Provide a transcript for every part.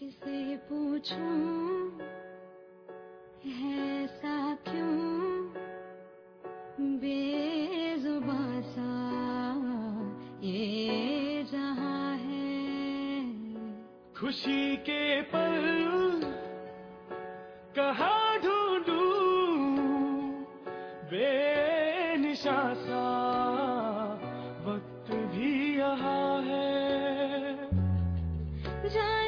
किसे पूछूँ? ऐसा क्यों? बेजुबा सा ये जहाँ है। खुशी के पल कहा ढूंढू? सा वक्त भी यहाँ है। जा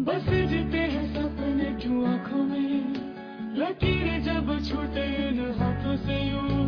बस जीते हैं सपने क्यों आँखों में? लकीरें जब छूटे इन हाथों से यूँ।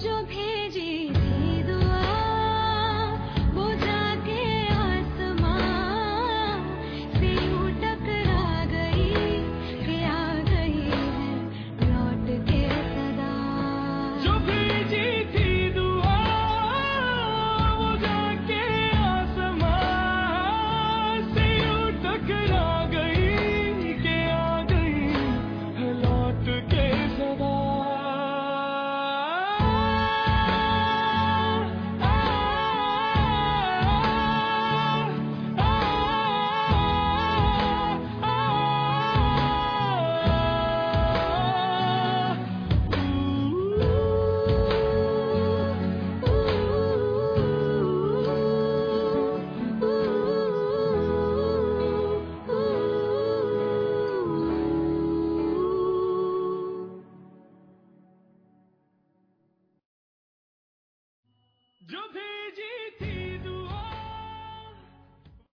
जो भी जो भेजे